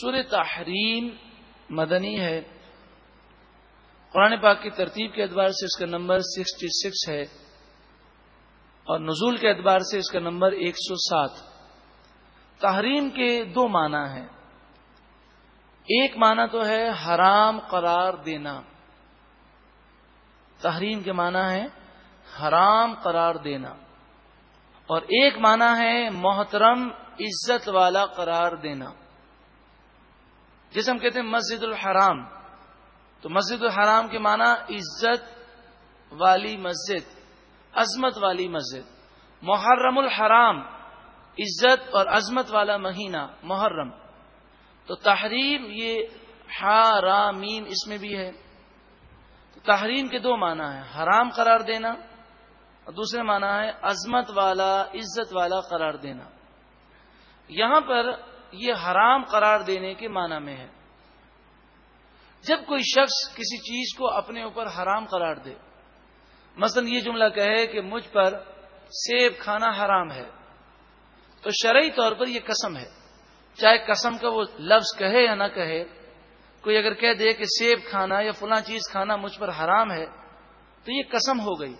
سور تحریم مدنی ہے۔ قرآن پاک کی ترتیب کے اعتبار سے اس کا نمبر سکسٹی سکس ہے اور نزول کے اعتبار سے اس کا نمبر ایک سو سات۔ تحریم کے دو معنی ہیں۔ ایک معنی تو ہے حرام قرار دینا۔ تحریم کے معنی ہے حرام قرار دینا۔ اور ایک معنی ہے محترم عزت والا قرار دینا۔ جیسے ہم کہتے ہیں مسجد الحرام۔ تو مسجد الحرام کے معنی عزت والی مسجد، عظمت والی مسجد۔ محرم الحرام، عزت اور عظمت والا مہینہ، محرم۔ تو تحریم یہ حرامین اس میں بھی ہے۔ تحریم کے دو معنی ہیں، حرام قرار دینا اور دوسرے معنی ہے عظمت والا، عزت والا قرار دینا۔ یہاں پر یہ حرام قرار دینے کے معنی میں ہے۔ جب کوئی شخص کسی چیز کو اپنے اوپر حرام قرار دے، مثلا یہ جملہ کہے کہ مجھ پر سیب کھانا حرام ہے، تو شرعی طور پر یہ قسم ہے۔ چاہے قسم کا وہ لفظ کہے یا نہ کہے، کوئی اگر کہہ دے کہ سیب کھانا یا فلاں چیز کھانا مجھ پر حرام ہے، تو یہ قسم ہو گئی۔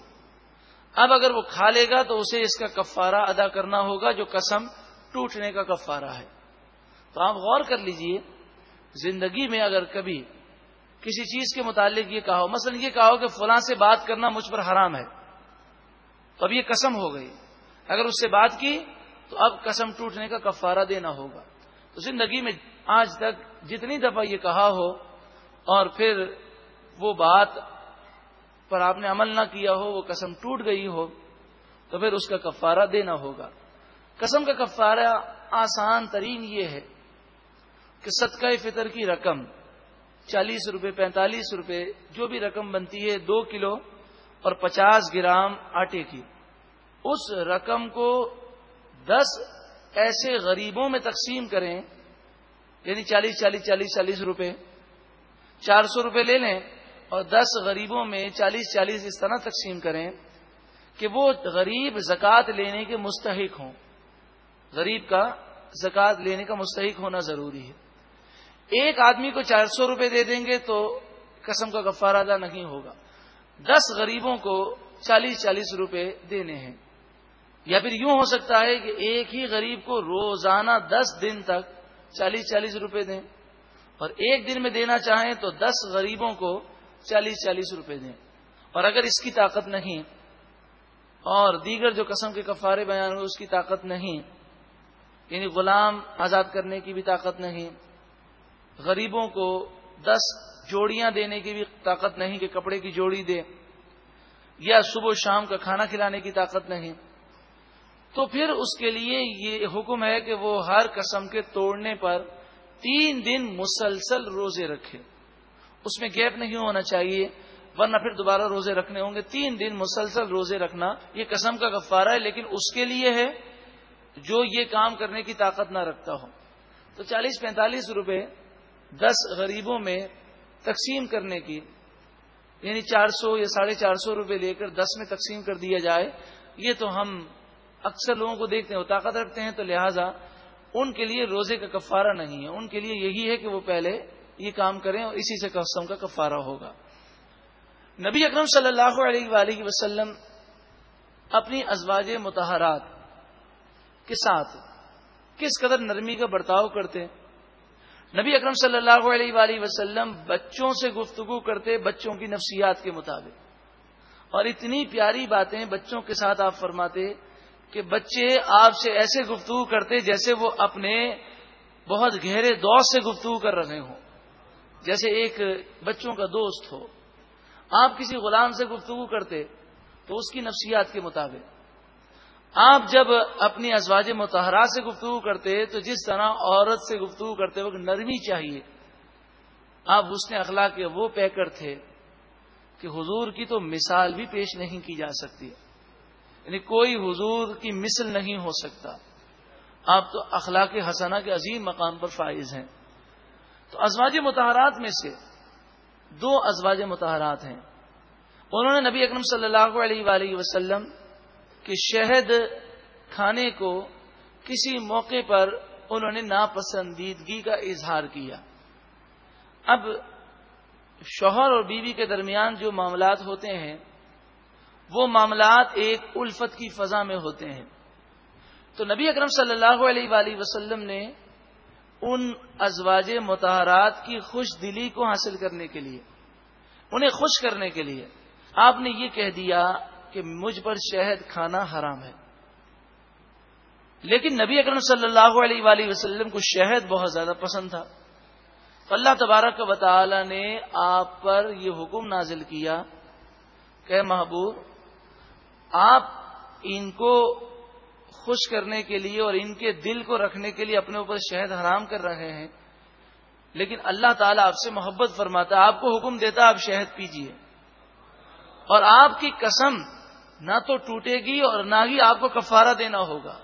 اب اگر وہ کھا لے گا تو اسے اس کا کفارہ ادا کرنا ہوگا جو قسم ٹوٹنے کا کفارہ ہے۔ تو آپ غور کر لیجیے، زندگی میں اگر کبھی کسی چیز کے متعلق یہ کہو، مثلا یہ کہو کہ فلاں سے بات کرنا مجھ پر حرام ہے، تو اب یہ قسم ہو گئی۔ اگر اس سے بات کی تو اب قسم ٹوٹنے کا کفارہ دینا ہوگا۔ تو زندگی میں آج تک جتنی دفعہ یہ کہا ہو اور پھر وہ بات پر آپ نے عمل نہ کیا ہو، وہ قسم ٹوٹ گئی ہو، تو پھر اس کا کفارہ دینا ہوگا۔ قسم کا کفارہ آسان ترین یہ ہے کہ صدقہ فطر کی رقم چالیس روپے، پینتالیس روپے، جو بھی رقم بنتی ہے، دو کلو اور پچاس گرام آٹے کی۔ اس رقم کو دس ایسے غریبوں میں تقسیم کریں یعنی چالیس چالیس چالیس چالیس روپے، چار سو روپے لے لیں اور دس غریبوں میں چالیس چالیس اس طرح تقسیم کریں کہ وہ غریب زکوٰۃ لینے کے مستحق ہوں۔ غریب کا زکوٰۃ لینے کا مستحق ہونا ضروری ہے۔ ایک آدمی کو چار سو روپے دے دیں گے تو قسم کا گفارہ ادا نہیں ہوگا۔ دس غریبوں کو چالیس چالیس روپے دینے ہیں۔ یا پھر یوں ہو سکتا ہے کہ ایک ہی غریب کو روزانہ دس دن تک چالیس چالیس روپے دیں۔ اور ایک دن میں دینا چاہیں تو دس غریبوں کو چالیس چالیس روپے دیں۔ اور اگر اس کی طاقت نہیں اور دیگر جو قسم کے کفارے بیان ہوئے اس کی طاقت نہیں یعنی غلام آزاد کرنے کی بھی طاقت نہیں غریبوں کو دس جوڑیاں دینے کی بھی طاقت نہیں کہ کپڑے کی جوڑی دے، یا صبح و شام کا کھانا کھلانے کی طاقت نہیں۔ تو پھر اس کے لیے یہ حکم ہے کہ وہ ہر قسم کے توڑنے پر تین دن مسلسل روزے رکھے۔ اس میں گیپ نہیں ہونا چاہیے، ورنہ پھر دوبارہ روزے رکھنے ہوں گے۔ تین دن مسلسل روزے رکھنا یہ قسم کا گفارہ ہے، لیکن اس کے لیے ہے جو یہ کام کرنے کی طاقت نہ رکھتا ہو۔ تو چالیس پینتالیس روپے دس غریبوں میں تقسیم کرنے کی یعنی چار سو یا ساڑھے چار سو روپے لے کر دس میں تقسیم کر دیا جائے، یہ تو ہم اکثر لوگوں کو دیکھتے ہیں وہ طاقت رکھتے ہیں، تو لہٰذا ان کے لیے روزے کا کفارہ نہیں ہے۔ ان کے لیے یہی ہے کہ وہ پہلے یہ کام کریں اور اسی سے قسم کا کفارہ ہوگا۔ نبی اکرم صلی اللہ علیہ وآلہ وسلم اپنی ازواج متحرات کے ساتھ کس قدر نرمی کا برتاؤ کرتے نبی اکرم صلی اللہ علیہ وآلہ وسلم بچوں سے گفتگو کرتے بچوں کی نفسیات کے مطابق۔ اور اتنی پیاری باتیں بچوں کے ساتھ آپ فرماتے کہ بچے آپ سے ایسے گفتگو کرتے جیسے وہ اپنے بہت گہرے دوست سے گفتگو کر رہے ہوں۔ جیسے ایک بچوں کا دوست ہو، آپ کسی غلام سے گفتگو کرتے تو اس کی نفسیات کے مطابق۔ آپ جب اپنی ازواج متحرات سے گفتگو کرتے تو جس طرح عورت سے گفتگو کرتے وقت نرمی چاہیے۔ آپ اس نے اخلاق کے وہ پیکر تھے کہ حضور کی تو مثال بھی پیش نہیں کی جا سکتی۔ یعنی کوئی حضور کی مثل نہیں ہو سکتا۔ آپ تو اخلاق حسنہ کے عظیم مقام پر فائز ہیں۔ تو ازواج متحرات میں سے دو ازواج متحرات ہیں۔ انہوں نے نبی اکرم صلی اللہ علیہ وآلہ وسلم کے شہد کھانے کو کسی موقع پر انہوں نے ناپسندیدگی کا اظہار کیا۔ اب شوہر اور بیوی کے درمیان جو معاملات ہوتے ہیں، وہ معاملات ایک الفت کی فضا میں ہوتے ہیں۔ تو نبی اکرم صلی اللہ علیہ وآلہ وسلم نے ان ازواج متحرات کی خوش دلی کو حاصل کرنے کے لیے، انہیں خوش کرنے کے لیے آپ نے یہ کہہ دیا کہ مجھ پر شہد کھانا حرام ہے۔ لیکن نبی اکرم صلی اللہ علیہ وآلہ وسلم کو شہد بہت زیادہ پسند تھا۔ اللہ تبارک و تعالی نے آپ پر یہ حکم نازل کیا کہ محبوب، آپ ان کو خوش کرنے کے لیے اور ان کے دل کو رکھنے کے لیے اپنے اوپر شہد حرام کر رہے ہیں۔ لیکن اللہ تعالیٰ آپ سے محبت فرماتا ہے، آپ کو حکم دیتا آپ شہد پیجیے اور آپ کی قسم نہ تو ٹوٹے گی اور نہ ہی آپ کو کفارہ دینا ہوگا۔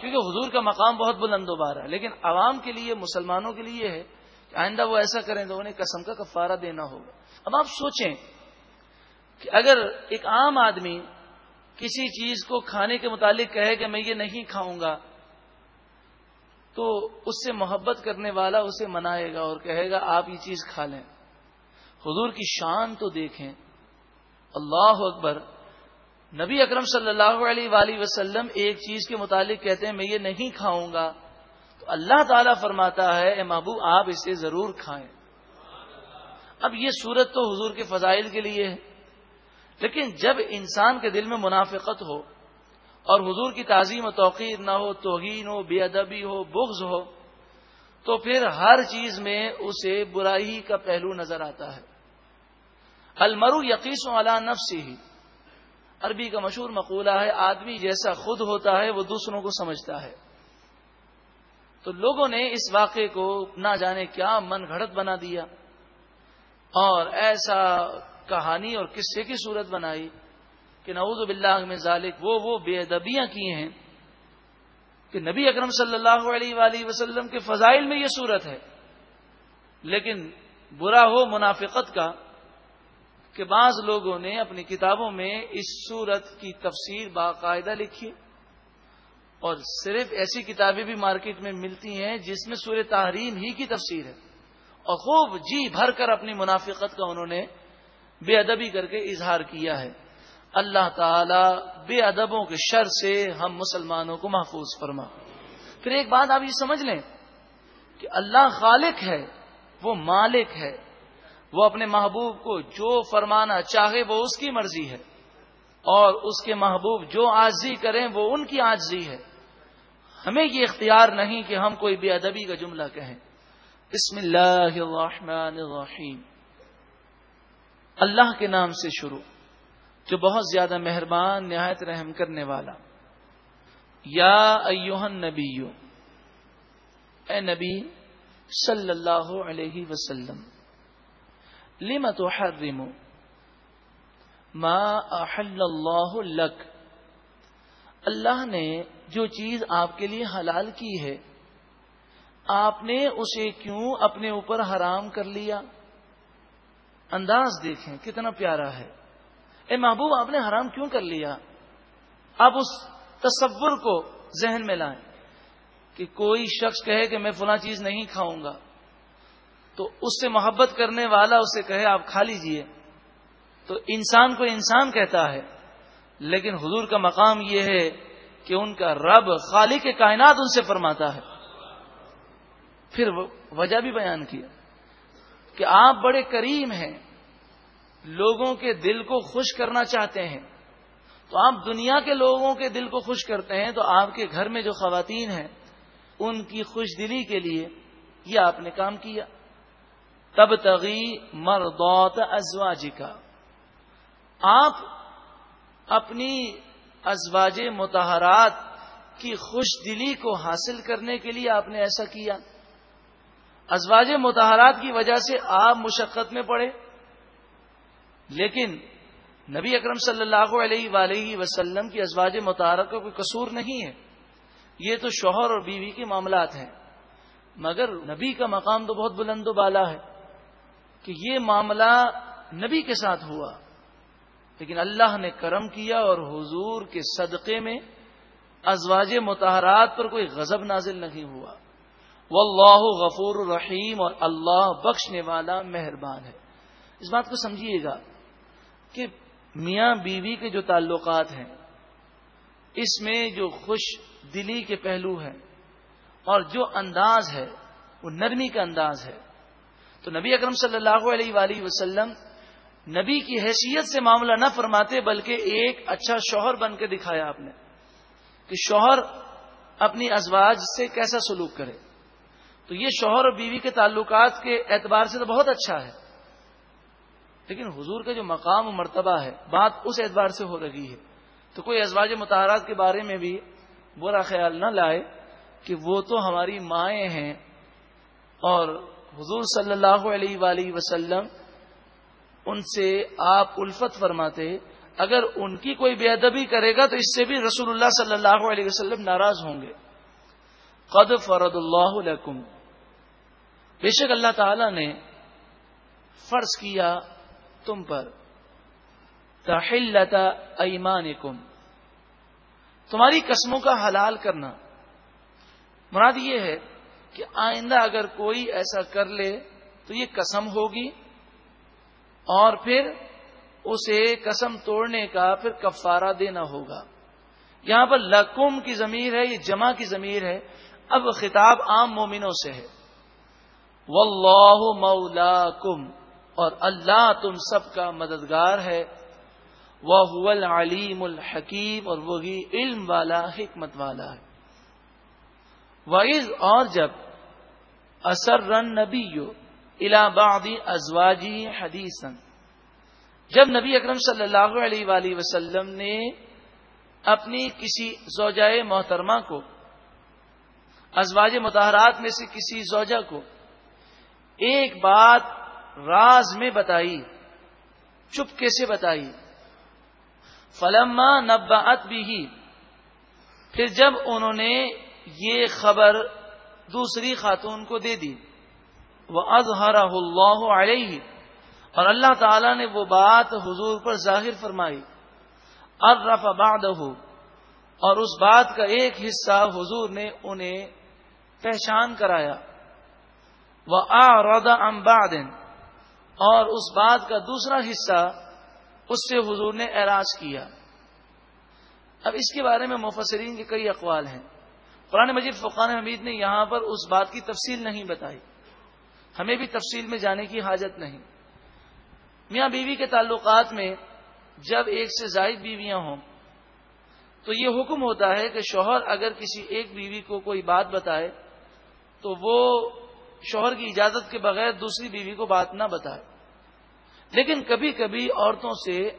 کیونکہ حضور کا مقام بہت بلند و بار ہے، لیکن عوام کے لیے، مسلمانوں کے لیے ہے کہ آئندہ وہ ایسا کریں تو انہیں قسم کا کفارہ دینا ہوگا۔ اب آپ سوچیں کہ اگر ایک عام آدمی کسی چیز کو کھانے کے متعلق کہے کہ میں یہ نہیں کھاؤں گا، تو اس سے محبت کرنے والا اسے منائے گا اور کہے گا، آپ یہ چیز کھا لیں۔ حضور کی شان تو دیکھیں۔ اللہ اکبر نبی اکرم صلی اللہ علیہ وآلہ وسلم ایک چیز کے متعلق کہتے ہیں، میں یہ نہیں کھاؤں گا۔ تو اللہ تعالیٰ فرماتا ہے، اے محبوب، آپ اسے ضرور کھائیں۔ اب یہ صورت تو حضور کے فضائل کے لیے ہے۔ لیکن جب انسان کے دل میں منافقت ہو اور حضور کی تعظیم و توقیر نہ ہو، توہین ہو، بے ادبی ہو، بغض ہو، تو پھر ہر چیز میں اسے برائی کا پہلو نظر آتا ہے۔ المرو یقیس و علا نفس ہی عربی کا مشہور مقولہ ہے، آدمی جیسا خود ہوتا ہے، وہ دوسروں کو سمجھتا ہے۔ تو لوگوں نے اس واقعے کو نہ جانے کیا، من گھڑت بنا دیا۔ اور ایسا کہانی اور قصے کی صورت بنائی کہ نعوذ باللہ میں ذالک، وہ وہ بے ادبیاں کی ہیں کہ نبی اکرم صلی اللہ علیہ وآلہ وسلم کے فضائل میں یہ صورت ہے۔ لیکن برا ہو منافقت کا کہ بعض لوگوں نے اپنی کتابوں میں اس صورت کی تفسیر باقاعدہ لکھی اور صرف ایسی کتابیں بھی مارکیٹ میں ملتی ہیں جس میں سورہ تحریم ہی کی تفسیر ہے اور خوب جی بھر کر اپنی منافقت کا انہوں نے بے ادبی کر کے اظہار کیا ہے۔ اللہ تعالی بے ادبوں کے شر سے ہم مسلمانوں کو محفوظ فرما۔ پھر ایک بات آپ یہ سمجھ لیں کہ اللہ خالق ہے، وہ مالک ہے۔ وہ اپنے محبوب کو جو فرمانا چاہے وہ اس کی مرضی ہے اور اس کے محبوب جو آجزی کریں وہ ان کی آجزی ہے ہمیں یہ اختیار نہیں کہ ہم کوئی بے ادبی کا جملہ کہیں بسم اللہ الرحمن الرحیم اللہ کے نام سے شروع جو بہت زیادہ مہربان نہایت رحم کرنے والا یا ایوہن نبیو اے نبی صلی اللہ علیہ وسلم لم تحرم؟ ما احل اللہ لک اللہ نے جو چیز آپ کے لیے حلال کی ہے، آپ نے اسے کیوں اپنے اوپر حرام کر لیا؟ انداز دیکھیں، کتنا پیارا ہے۔ اے محبوب، آپ نے حرام کیوں کر لیا؟ آپ اس تصور کو ذہن میں لائیں کہ کوئی شخص کہے کہ میں فلاں چیز نہیں کھاؤں گا۔ تو اس سے محبت کرنے والا اسے کہے، آپ کھا لیجیے۔ تو انسان کو انسان کہتا ہے، لیکن حضور کا مقام یہ ہے کہ ان کا رب خالی کے کائنات ان سے فرماتا ہے۔ پھر وجہ بھی بیان کیا کہ آپ بڑے کریم ہیں، لوگوں کے دل کو خوش کرنا چاہتے ہیں۔ تو آپ دنیا کے لوگوں کے دل کو خوش کرتے ہیں، تو آپ کے گھر میں جو خواتین ہیں، ان کی خوش دلی کے لیے یہ آپ نے کام کیا۔ تب تغی مردوت ازواجی کا آپ اپنی ازواج متحرات کی خوش دلی کو حاصل کرنے کے لیے آپ نے ایسا کیا۔ ازواج متحرات کی وجہ سے آپ مشقت میں پڑے۔ لیکن نبی اکرم صلی اللہ علیہ وآلہ وسلم کی ازواج متحرک کا کوئی قصور نہیں ہے۔ یہ تو شوہر اور بیوی کے معاملات ہیں۔ مگر نبی کا مقام تو بہت بلند و بالا ہے۔ کہ یہ معاملہ نبی کے ساتھ ہوا۔ لیکن اللہ نے کرم کیا اور حضور کے صدقے میں ازواج متحرات پر کوئی غضب نازل نہیں ہوا۔ واللہ غفور رحیم اور اللہ بخشنے والا مہربان ہے۔ اس بات کو سمجھیے گا کہ میاں بیوی کے جو تعلقات ہیں، اس میں جو خوش دلی کے پہلو ہیں اور جو انداز ہے، وہ نرمی کا انداز ہے۔ تو نبی اکرم صلی اللہ علیہ وآلہ وسلم نبی کی حیثیت سے معاملہ نہ فرماتے بلکہ ایک اچھا شوہر بن کے دکھایا آپ نے کہ شوہر اپنی ازواج سے کیسا سلوک کرے۔ تو یہ شوہر اور بیوی کے تعلقات کے اعتبار سے تو بہت اچھا ہے۔ لیکن حضور کا جو مقام و مرتبہ ہے، بات اس اعتبار سے ہو رہی ہے۔ تو کوئی ازواج متحرات کے بارے میں بھی برا خیال نہ لائے کہ وہ تو ہماری مائیں ہیں اور حضور صلی اللہ علیہ وآلہ وسلم ان سے آپ الفت فرماتے اگر ان کی کوئی بے ادبی کرے گا تو اس سے بھی رسول اللہ صلی اللہ علیہ وسلم ناراض ہوں گے۔ قد فرد اللہ علیکم بے شک اللہ تعالی نے فرض کیا تم پر۔ تحلتا ایمانکم۔ تمہاری قسموں کا حلال کرنا۔ مراد یہ ہے کہ آئندہ اگر کوئی ایسا کر لے تو یہ قسم ہوگی اور پھر اسے قسم توڑنے کا پھر کفارہ دینا ہوگا۔ یہاں پر لکم کی ضمیر ہے، یہ جمع کی ضمیر ہے۔ اب خطاب عام مومنوں سے ہے۔ واللہ مولاکم، اور اللہ تم سب کا مددگار ہے۔ وہ العلیم الحکیم، اور وہی علم والا، حکمت والا ہے۔ وعز اور جب اثر رن نبی الہبادی ازواجی حدیثن جب نبی اکرم صلی اللہ علیہ وآلہ وسلم نے اپنی کسی زوجائے محترمہ کو، ازواج متحرات میں سے کسی زوجہ کو ایک بات راز میں بتائی، چپکے سے بتائی۔ فلما نبات بھی پھر جب انہوں نے یہ خبر دوسری خاتون کو دے دی۔ وہ اظہر اللہ علیہ اور اللہ تعالی نے وہ بات حضور پر ظاہر فرمائی۔ ارف بعد اور اس بات کا ایک حصہ حضور نے انہیں پہچان کرایا۔ وہ آ امبادن اور اس بات کا دوسرا حصہ اس سے حضور نے اعراض کیا۔ اب اس کے بارے میں مفسرین کے کئی اقوال ہیں۔ قرآن مجید فقان حمید نے یہاں پر اس بات کی تفصیل نہیں بتائی۔ ہمیں بھی تفصیل میں جانے کی حاجت نہیں۔ میاں بیوی کے تعلقات میں جب ایک سے زائد بیویاں ہوں، تو یہ حکم ہوتا ہے کہ شوہر اگر کسی ایک بیوی کو کوئی بات بتائے، تو وہ شوہر کی اجازت کے بغیر دوسری بیوی کو بات نہ بتائے۔ لیکن کبھی کبھی عورتوں سے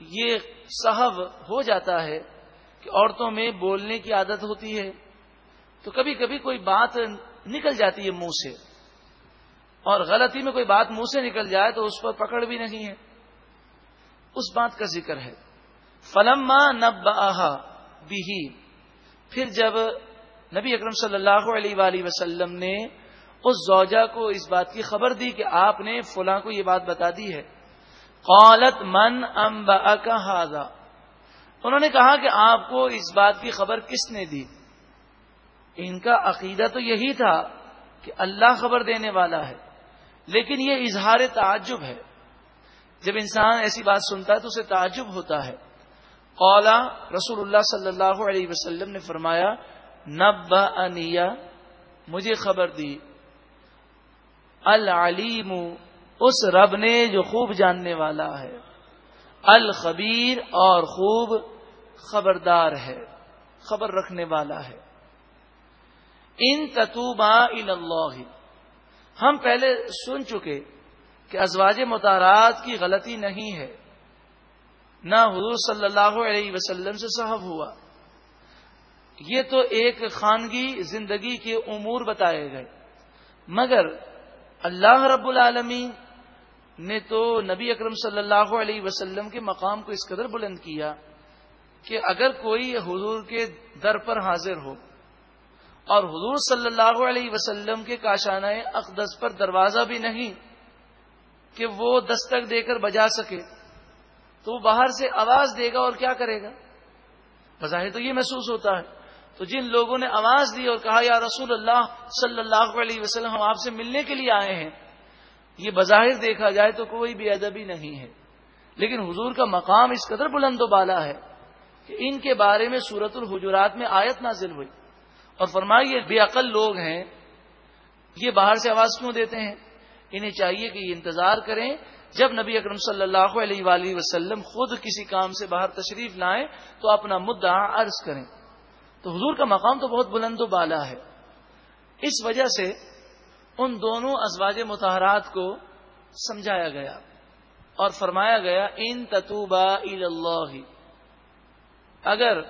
یہ صحب ہو جاتا ہے کہ عورتوں میں بولنے کی عادت ہوتی ہے، تو کبھی کبھی کوئی بات نکل جاتی ہے منہ سے۔ اور غلطی میں کوئی بات منہ سے نکل جائے تو اس پر پکڑ بھی نہیں ہے۔ اس بات کا ذکر ہے۔ فلما نب بھی پھر جب نبی اکرم صلی اللہ علیہ وآلہ وسلم نے اس زوجہ کو اس بات کی خبر دی کہ آپ نے فلاں کو یہ بات بتا دی ہے۔ قالت من ام کا انہوں نے کہا کہ آپ کو اس بات کی خبر کس نے دی؟ ان کا عقیدہ تو یہی تھا کہ اللہ خبر دینے والا ہے، لیکن یہ اظہار تعجب ہے۔ جب انسان ایسی بات سنتا ہے تو اسے تعجب ہوتا ہے۔ قولا رسول اللہ صلی اللہ علیہ وسلم نے فرمایا نب انیا مجھے خبر دی۔ العلیم اس رب نے جو خوب جاننے والا ہے۔ الخبیر اور خوب خبردار ہے، خبر رکھنے والا ہے۔ ان تتوبا اللہ ہم پہلے سن چکے کہ ازواج متارات کی غلطی نہیں ہے۔ نہ حضور صلی اللہ علیہ وسلم سے صحب ہوا۔ یہ تو ایک خانگی زندگی کے امور بتائے گئے۔ مگر اللہ رب العالمین نے تو نبی اکرم صلی اللہ علیہ وسلم کے مقام کو اس قدر بلند کیا کہ اگر کوئی حضور کے در پر حاضر ہو اور حضور صلی اللہ علیہ وسلم کے کاشانہ اقدس پر دروازہ بھی نہیں کہ وہ دستک دے کر بجا سکے، تو وہ باہر سے آواز دے گا اور کیا کرے گا؟ بظاہر تو یہ محسوس ہوتا ہے۔ تو جن لوگوں نے آواز دی اور کہا، یا رسول اللہ صلی اللہ علیہ وسلم، ہم آپ سے ملنے کے لیے آئے ہیں یہ بظاہر دیکھا جائے تو کوئی بھی ادبی نہیں ہے۔ لیکن حضور کا مقام اس قدر بلند و بالا ہے کہ ان کے بارے میں سورت الحجرات میں آیت نازل ہوئی۔ اور فرمائیے، بے عقل لوگ ہیں، یہ باہر سے آواز کیوں دیتے ہیں؟ انہیں چاہیے کہ یہ انتظار کریں۔ جب نبی اکرم صلی اللہ علیہ وآلہ وسلم خود کسی کام سے باہر تشریف لائیں تو اپنا مدعا عرض کریں۔ تو حضور کا مقام تو بہت بلند و بالا ہے۔ اس وجہ سے ان دونوں ازواج متحرات کو سمجھایا گیا اور فرمایا گیا، ان تتوبا اللہ اگر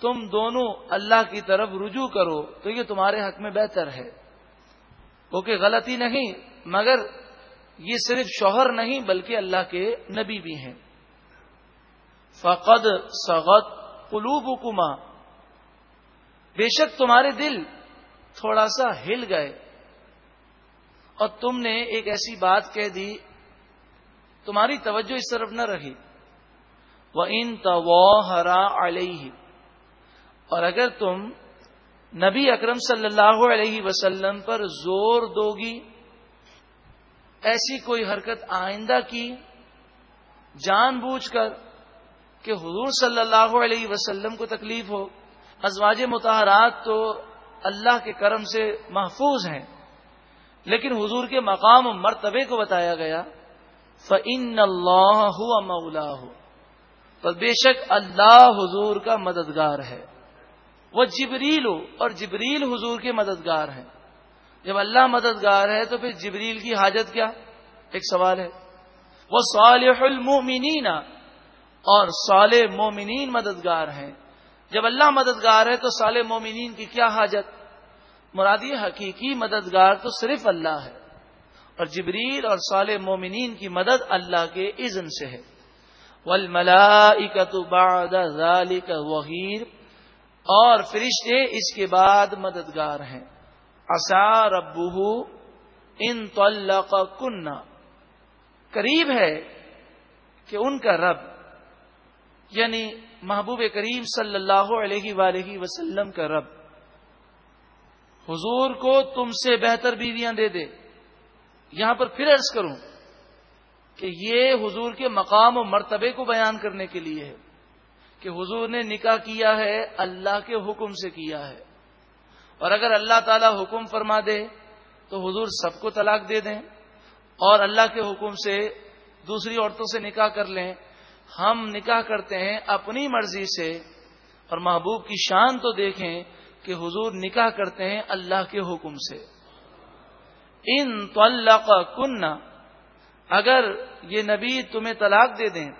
تم دونوں اللہ کی طرف رجوع کرو، تو یہ تمہارے حق میں بہتر ہے۔ کہ غلطی نہیں، مگر یہ صرف شوہر نہیں، بلکہ اللہ کے نبی بھی ہیں۔ فقد سغت قلوب بے شک تمہارے دل تھوڑا سا ہل گئے۔ اور تم نے ایک ایسی بات کہہ دی، تمہاری توجہ اس طرف نہ رہی۔ وہ ان ہرا اور اگر تم نبی اکرم صلی اللہ علیہ وسلم پر زور دو گی ایسی کوئی حرکت آئندہ کی، جان بوجھ کر کہ حضور صلی اللہ علیہ وسلم کو تکلیف ہو، ازواج متحرات تو اللہ کے کرم سے محفوظ ہیں۔ لیکن حضور کے مقام و مرتبے کو بتایا گیا فن اللہ مولا ہو تو بے شک اللہ حضور کا مددگار ہے۔ وہ جبریل ہو اور جبریل حضور کے مددگار ہیں۔ جب اللہ مددگار ہے تو پھر جبریل کی حاجت کیا؟ ایک سوال ہے۔ وہ صالح المومنین اور صالح مومنین مددگار ہیں۔ جب اللہ مددگار ہے تو صالح مومنین کی کیا حاجت؟ مرادی حقیقی مددگار تو صرف اللہ ہے اور جبریل اور صالح مومنین کی مدد اللہ کے اذن سے ہے۔ بعد ذلك وحیر۔ اور فرشتے اس کے بعد مددگار ہیں۔ اصا ربو ان کنہ قریب ہے کہ ان کا رب یعنی محبوب کریم صلی اللہ علیہ وآلہ وسلم کا رب۔ حضور کو تم سے بہتر بیویاں دے دے۔ یہاں پر پھر عرض کروں کہ یہ حضور کے مقام و مرتبے کو بیان کرنے کے لیے ہے کہ حضور نے نکاح کیا ہے، اللہ کے حکم سے کیا ہے۔ اور اگر اللہ تعالی حکم فرما دے تو حضور سب کو طلاق دے دیں اور اللہ کے حکم سے دوسری عورتوں سے نکاح کر لیں۔ ہم نکاح کرتے ہیں اپنی مرضی سے اور محبوب کی شان تو دیکھیں کہ حضور نکاح کرتے ہیں اللہ کے حکم سے۔ ان تو کننا اگر یہ نبی تمہیں طلاق دے دیں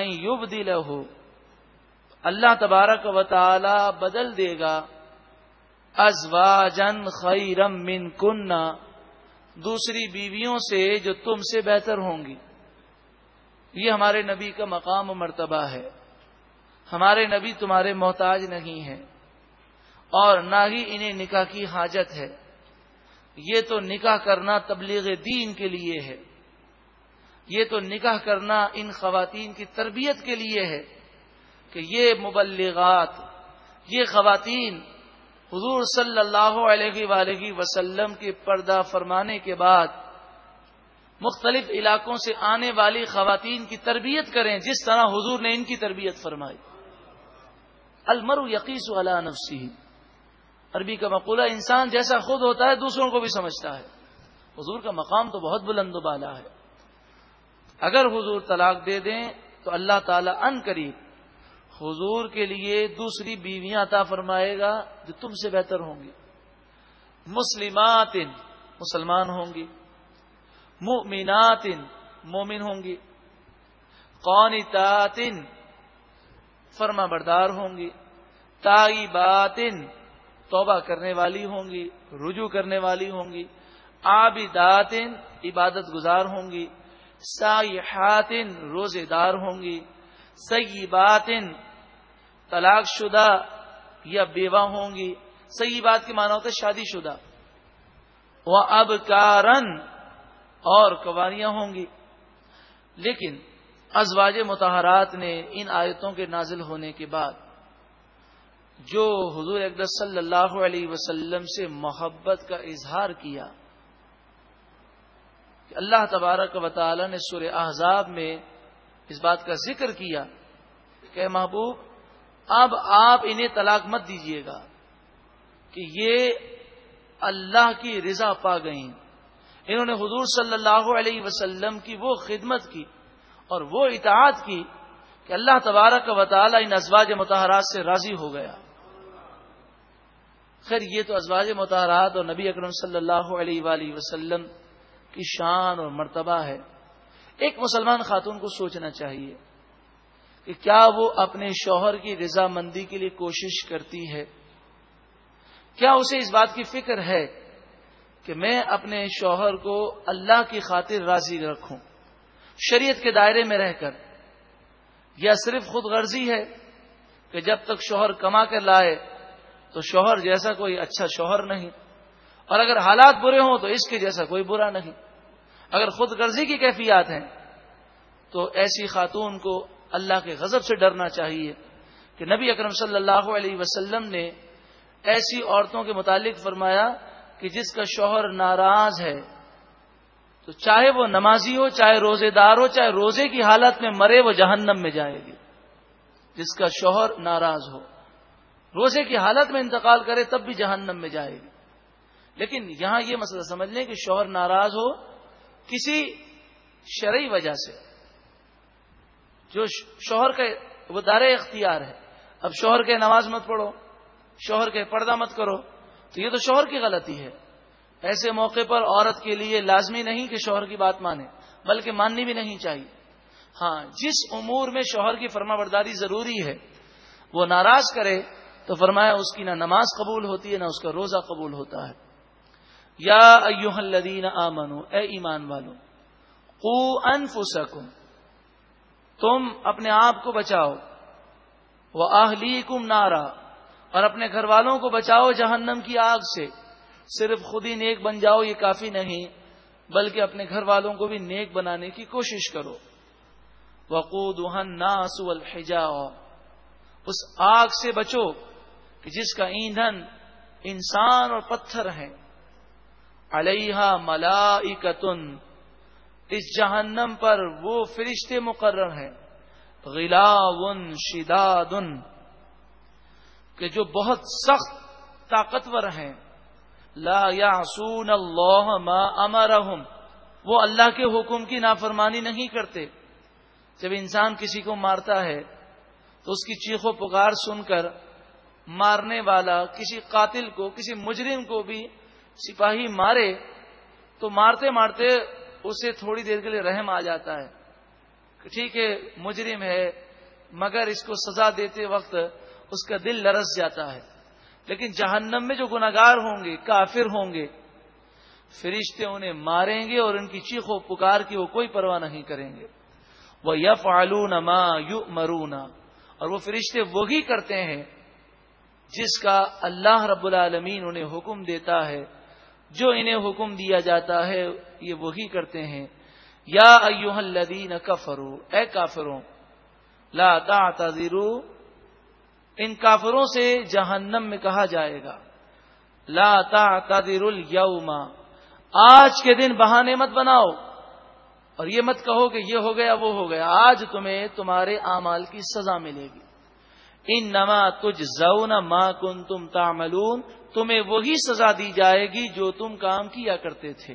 یوب دل ہو اللہ تبارک و تعالی بدل دے گا۔ ازواجن خیرم من کننا دوسری بیویوں سے جو تم سے بہتر ہوں گی۔ یہ ہمارے نبی کا مقام و مرتبہ ہے۔ ہمارے نبی تمہارے محتاج نہیں ہیں۔ اور نہ ہی انہیں نکاح کی حاجت ہے۔ یہ تو نکاح کرنا تبلیغ دین کے لیے ہے۔ یہ تو نکاح کرنا ان خواتین کی تربیت کے لیے ہے کہ یہ مبلغات، یہ خواتین حضور صلی اللہ علیہ وآلہ وسلم کے پردہ فرمانے کے بعد مختلف علاقوں سے آنے والی خواتین کی تربیت کریں، جس طرح حضور نے ان کی تربیت فرمائی۔ المر یقیس والا نفسی عربی کا مقولہ، انسان جیسا خود ہوتا ہے، دوسروں کو بھی سمجھتا ہے۔ حضور کا مقام تو بہت بلند و بالا ہے۔ اگر حضور طلاق دے دیں، تو اللہ تعالی ان قریب حضور کے لیے دوسری بیویاں عطا فرمائے گا جو تم سے بہتر ہوں گی۔ مسلمات، مسلمان ہوں گی۔ مؤمنات، مومن ہوں گی۔ قونتات فرما بردار ہوں گی۔ تائی توبہ کرنے والی ہوں گی، رجوع کرنے والی ہوں گی آبدات عبادت گزار ہوں گی سائحات روزے دار ہوں گی سیبات طلاق شدہ یا بیوہ ہوں گی صحیح بات کی مانا ہوتا ہے شادی شدہ۔ وہ اب کارن اور کواریاں ہوں گی۔ لیکن ازواج متحرات نے ان آیتوں کے نازل ہونے کے بعد جو حضور اقدس صلی اللہ علیہ وسلم سے محبت کا اظہار کیا، کہ اللہ تبارک و تعالی نے سور احزاب میں اس بات کا ذکر کیا کہ محبوب، اب آپ انہیں طلاق مت دیجیے گا کہ یہ اللہ کی رضا پا گئیں انہوں نے حضور صلی اللہ علیہ وسلم کی وہ خدمت کی اور وہ اطاعت کی کہ اللہ تبارک و تعالی ان ازواج متحرات سے راضی ہو گیا۔ خیر، یہ تو ازواج متحرات اور نبی اکرم صلی اللہ علیہ وآلہ وسلم کی شان اور مرتبہ ہے۔ ایک مسلمان خاتون کو سوچنا چاہیے کہ کیا وہ اپنے شوہر کی رضامندی کے لیے کوشش کرتی ہے؟ کیا اسے اس بات کی فکر ہے کہ میں اپنے شوہر کو اللہ کی خاطر راضی رکھوں، شریعت کے دائرے میں رہ کر؟ یا صرف خود غرضی ہے کہ جب تک شوہر کما کر لائے تو شوہر جیسا کوئی اچھا شوہر نہیں۔ اور اگر حالات برے ہوں تو اس کے جیسا کوئی برا نہیں۔ اگر خود غرضی کی کیفیات ہیں تو ایسی خاتون کو اللہ کے غضب سے ڈرنا چاہیے کہ نبی اکرم صلی اللہ علیہ وسلم نے ایسی عورتوں کے متعلق فرمایا کہ جس کا شوہر ناراض ہے، تو چاہے وہ نمازی ہو، چاہے روزے دار ہو، چاہے روزے کی حالت میں مرے، وہ جہنم میں جائے گی۔ جس کا شوہر ناراض ہو۔ روزے کی حالت میں انتقال کرے تب بھی جہنم میں جائے گی۔ لیکن یہاں یہ مسئلہ سمجھ لیں کہ شوہر ناراض ہو کسی شرعی وجہ سے۔ جو شوہر کا وہ دار اختیار ہے۔ اب شوہر کے نماز مت پڑھو، شوہر کے پردہ مت کرو۔ تو یہ تو شوہر کی غلطی ہے۔ ایسے موقع پر عورت کے لیے لازمی نہیں کہ شوہر کی بات مانے، بلکہ ماننی بھی نہیں چاہیے۔ ہاں جس امور میں شوہر کی فرما برداری ضروری ہے، وہ ناراض کرے تو فرمایا اس کی نہ نماز قبول ہوتی ہے، نہ اس کا روزہ قبول ہوتا ہے۔ یا ایوہ الذین آمنو، اے ایمان والو، قو انفسکم، تم اپنے آپ کو بچاؤ وہ آہلی کم نارا، اور اپنے گھر والوں کو بچاؤ جہنم کی آگ سے۔ صرف خود ہی نیک بن جاؤ، یہ کافی نہیں، بلکہ اپنے گھر والوں کو بھی نیک بنانے کی کوشش کرو۔ وقود ناس الحجا اس آگ سے بچو۔ کہ جس کا ایندھن انسان اور پتھر ہیں علیہ ملا اس جہنم پر وہ فرشتے مقرر ہیں، غلاون شدادن، کہ جو بہت سخت طاقتور ہیں، لا یعصون اللہ ما امرہم، وہ اللہ کے حکم کی نافرمانی نہیں کرتے۔ جب انسان کسی کو مارتا ہے، تو اس کی چیخ و پکار سن کر مارنے والا، کسی قاتل کو، کسی مجرم کو بھی سپاہی مارے تو مارتے مارتے اسے تھوڑی دیر کے لیے رحم آ جاتا ہے۔ کہ ٹھیک ہے، مجرم ہے، مگر اس کو سزا دیتے وقت اس کا دل لرس جاتا ہے۔ لیکن جہنم میں جو گناگار ہوں گے، کافر ہوں گے، فرشتے انہیں ماریں گے اور ان کی چیخ و پکار کی وہ کوئی پرواہ نہیں کریں گے۔ وہ یف آلو نما یو مرونا اور وہ فرشتے وہی کرتے ہیں جس کا اللہ رب العالمین انہیں حکم دیتا ہے، جو انہیں حکم دیا جاتا ہے، یہ وہی کرتے ہیں۔ یا ایوہ الذین کفرو اے کافروں، لا تعتذروا، ان کافروں سے جہنم میں کہا جائے گا۔ لا تعتذر اليوم آج کے دن بہانے مت بناؤ۔ اور یہ مت کہو کہ یہ ہو گیا، وہ ہو گیا۔ آج تمہیں تمہارے اعمال کی سزا ملے گی۔ ان نما تج زون ماں کن تم تاملون تمہیں وہی سزا دی جائے گی جو تم کام کیا کرتے تھے۔